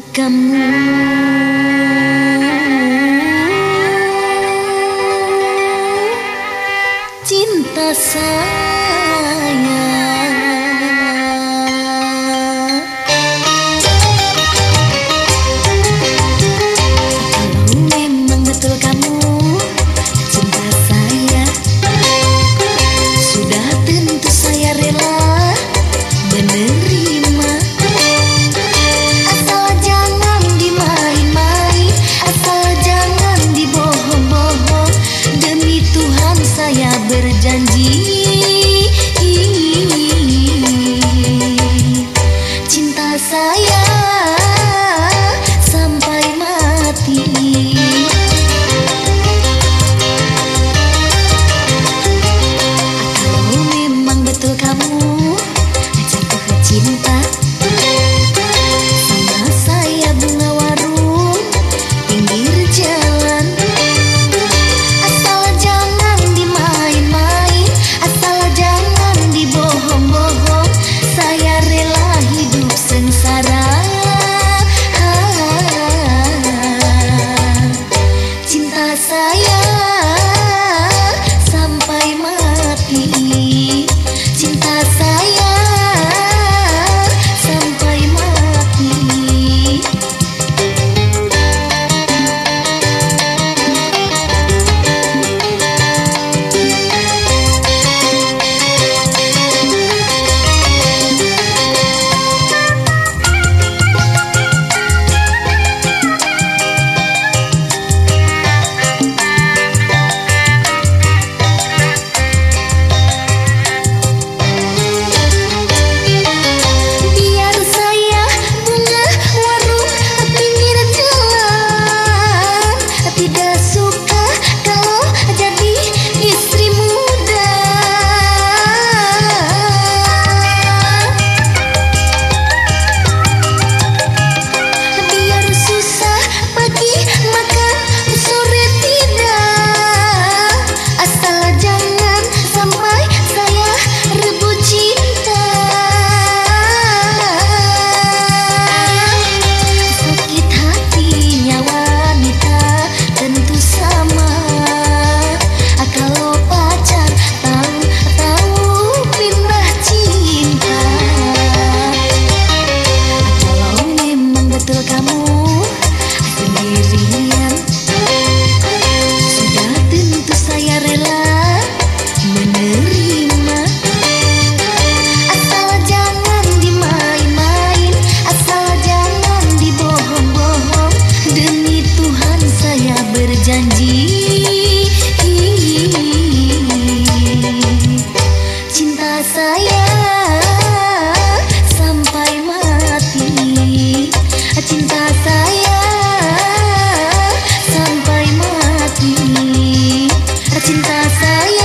kamu. Cinta saya Welcome. rasa yang